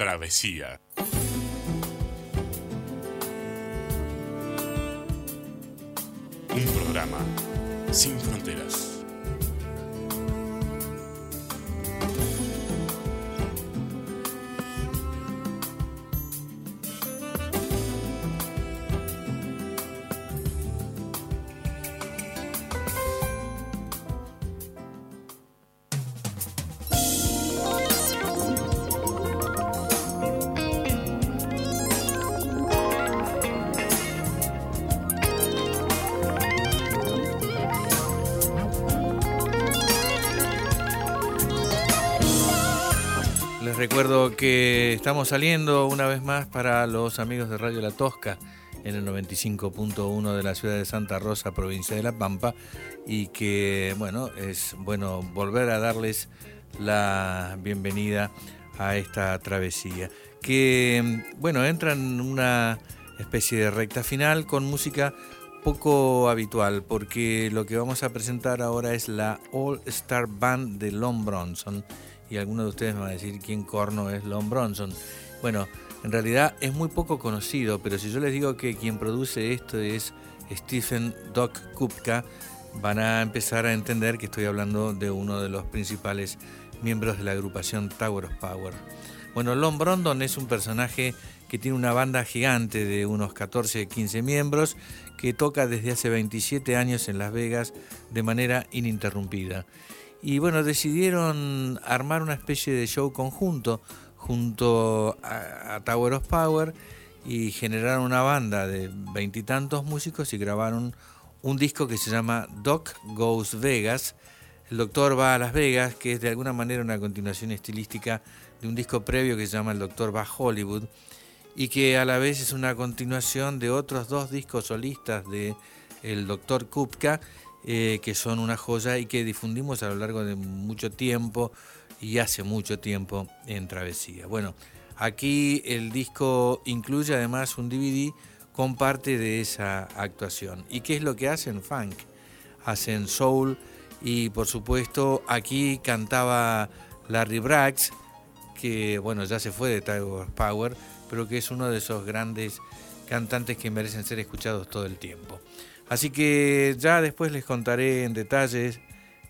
Travesía. Un programa sin fronteras. Recuerdo que estamos saliendo una vez más para los amigos de Radio La Tosca en el 95.1 de la ciudad de Santa Rosa, provincia de La Pampa, y que, bueno, es bueno volver a darles la bienvenida a esta travesía, que, bueno, entra en una especie de recta final con música poco habitual, porque lo que vamos a presentar ahora es la All Star Band de Lon Bronson y algunos de ustedes me van a decir quién corno es Lon Bronson. Bueno, en realidad es muy poco conocido, pero si yo les digo que quien produce esto es Stephen Doc Kupka, van a empezar a entender que estoy hablando de uno de los principales miembros de la agrupación Tower of Power. Bueno, Lon Brondon es un personaje que tiene una banda gigante de unos 14, 15 miembros que toca desde hace 27 años en Las Vegas de manera ininterrumpida. Y bueno, decidieron armar una especie de show conjunto junto a, Tower of Power y generaron una banda de veintitantos músicos y grabaron un disco que se llama Doc Goes Vegas. El doctor va a Las Vegas, que es de alguna manera una continuación estilística de un disco previo que se llama El doctor va a Hollywood y que a la vez es una continuación de otros dos discos solistas de el doctor Kupka eh, que son una joya y que difundimos a lo largo de mucho tiempo y hace mucho tiempo en Travesía. Bueno, aquí el disco incluye además un DVD con parte de esa actuación. ¿Y qué es lo que hacen? Funk, hacen soul y por supuesto aquí cantaba Larry Braggs, que bueno, ya se fue de Tower Power, pero que es uno de esos grandes cantantes que merecen ser escuchados todo el tiempo. Así que ya después les contaré en detalles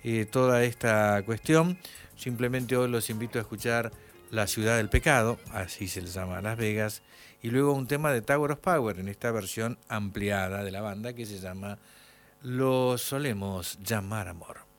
eh, toda esta cuestión. Simplemente hoy los invito a escuchar La Ciudad del Pecado, así se les llama Las Vegas, y luego un tema de Tower of Power en esta versión ampliada de la banda que se llama Lo solemos llamar amor.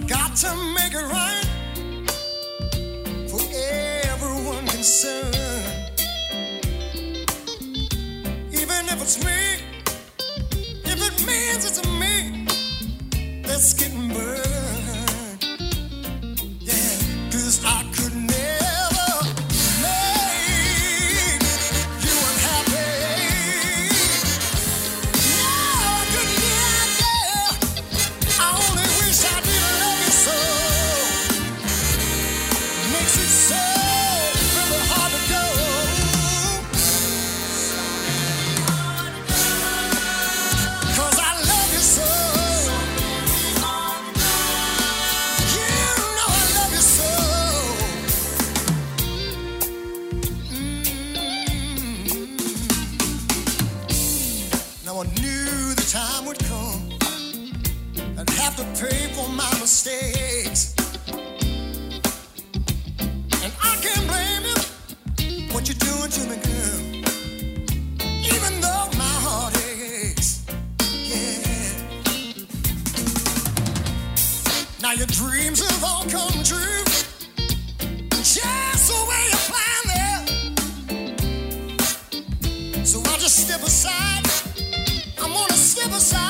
I got to make it right for everyone concerned. Even if it's me, if it means it's me, let's get sorry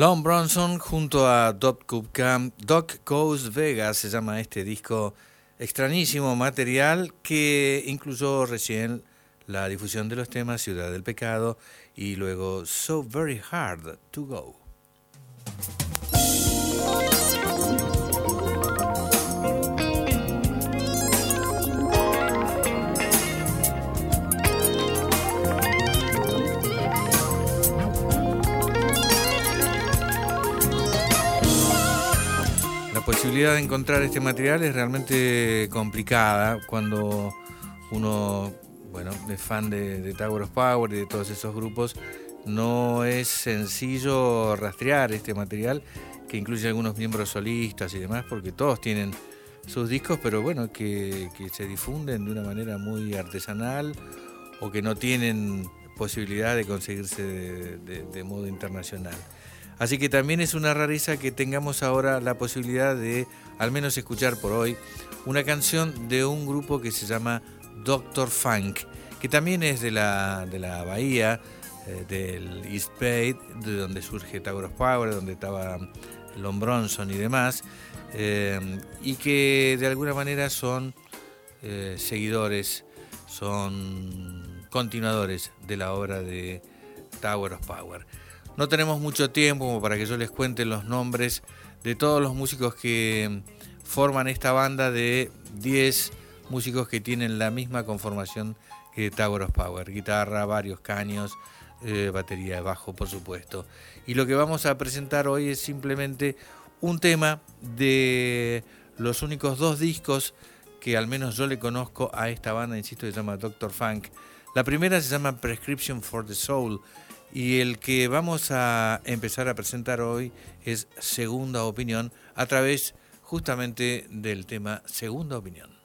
Lon Bronson junto a Doc Cupcam, Doc Goes Vegas se llama este disco extrañísimo material que incluyó recién la difusión de los temas Ciudad del Pecado y luego So Very Hard to Go. Posibilidad de encontrar este material es realmente complicada cuando uno, bueno, es fan de, Tower of Power y de todos esos grupos. No es sencillo rastrear este material que incluye algunos miembros solistas y demás, porque todos tienen sus discos, pero bueno, que, se difunden de una manera muy artesanal o que no tienen posibilidad de conseguirse de modo internacional. Así que también es una rareza que tengamos ahora la posibilidad de al menos escuchar por hoy una canción de un grupo que se llama Doctor Funk, que también es de la, de la bahía, eh, del East Bay, de donde surge Tower of Power, donde estaba Lon Bronson y demás, eh, y que de alguna manera son eh, seguidores, son continuadores de la obra de Tower of Power. No tenemos mucho tiempo como para que yo les cuente los nombres de todos los músicos que forman esta banda de 10 músicos que tienen la misma conformación que Tower Power, guitarra, varios caños, eh, batería de bajo, por supuesto. Y lo que vamos a presentar hoy es simplemente un tema de los únicos dos discos que al menos yo le conozco a esta banda, insisto, se llama Doctor Funk. La primera se llama Prescription for the Soul y el que vamos a empezar a presentar hoy es Segunda Opinión a través justamente del tema Segunda Opinión.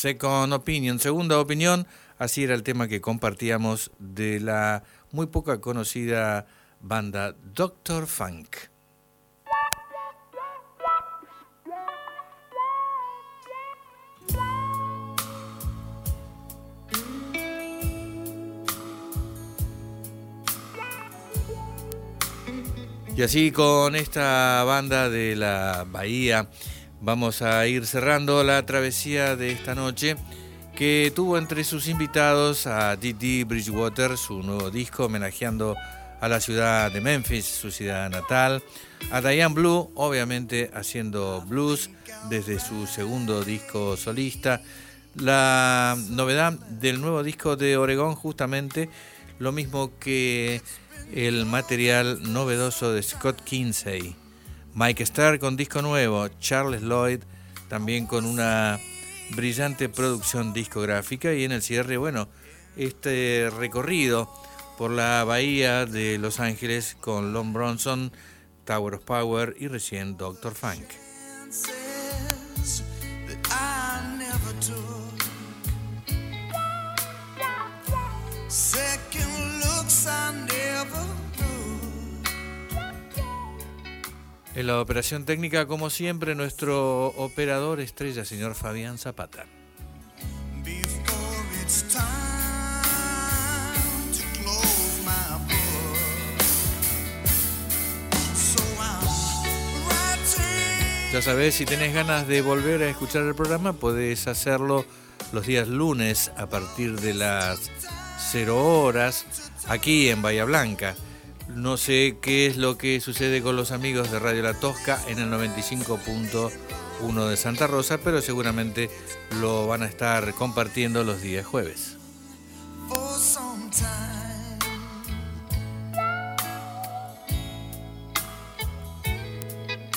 Second Opinion, segunda opinión, así era el tema que compartíamos de la muy poca conocida banda Doctor Funk. Y así con esta banda de la Bahía vamos a ir cerrando la travesía de esta noche que tuvo entre sus invitados a Didi Bridgewater, su nuevo disco homenajeando a la ciudad de Memphis, su ciudad natal, a Diane Blue, obviamente haciendo blues desde su segundo disco solista, la novedad del nuevo disco de Oregón justamente, lo mismo que el material novedoso de Scott Kinsey. Mike Starr con disco nuevo, Charles Lloyd también con una brillante producción discográfica y en el cierre, bueno, este recorrido por la bahía de Los Ángeles con Lon Bronson, Tower of Power y recién Doctor Funk. En la operación técnica, como siempre, nuestro operador estrella, señor Fabián Zapata. Ya sabes, si tenés ganas de volver a escuchar el programa, podés hacerlo los días lunes a partir de las 0 horas aquí en Bahía Blanca. No sé qué es lo que sucede con los amigos de Radio La Tosca en el 95.1 de Santa Rosa, pero seguramente lo van a estar compartiendo los días jueves.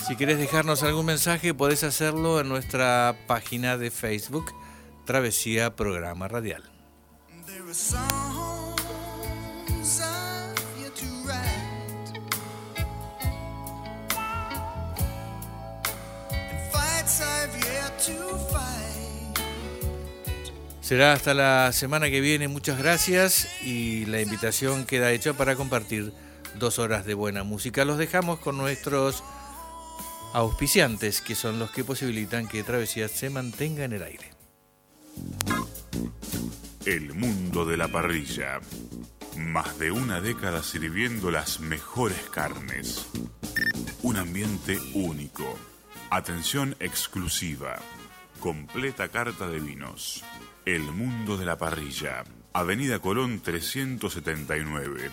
Si quieres dejarnos algún mensaje, podés hacerlo en nuestra página de Facebook, Travesía Programa Radial. Será hasta la semana que viene, muchas gracias y la invitación queda hecha para compartir dos horas de buena música. Los dejamos con nuestros auspiciantes, que son los que posibilitan que Travesía se mantenga en el aire. El mundo de la parrilla. Más de una década sirviendo las mejores carnes. Un ambiente único. Atención exclusiva. Completa carta de vinos. El mundo de la parrilla. Avenida Colón 379.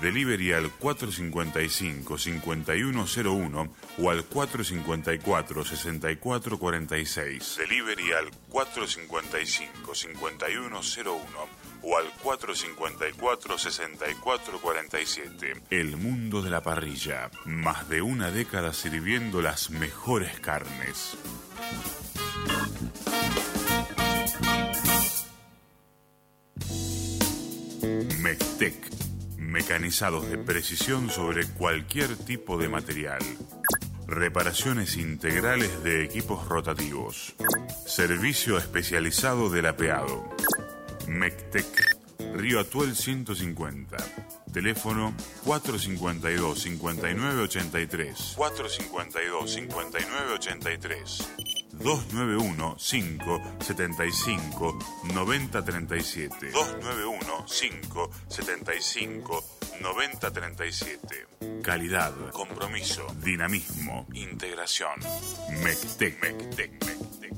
Delivery al 455-5101 o al 454-6446. Delivery al 455-5101 o al 454-6447. El mundo de la parrilla. Más de una década sirviendo las mejores carnes. Mectec. Mecanizados de precisión sobre cualquier tipo de material. Reparaciones integrales de equipos rotativos. Servicio especializado del apeado. Mectec. Río Atuel 150. Teléfono 452-5983. 452-5983. 291-575-9037. 291-575-9037. Calidad, compromiso, dinamismo, integración. Mectec, Mectec, Mectec.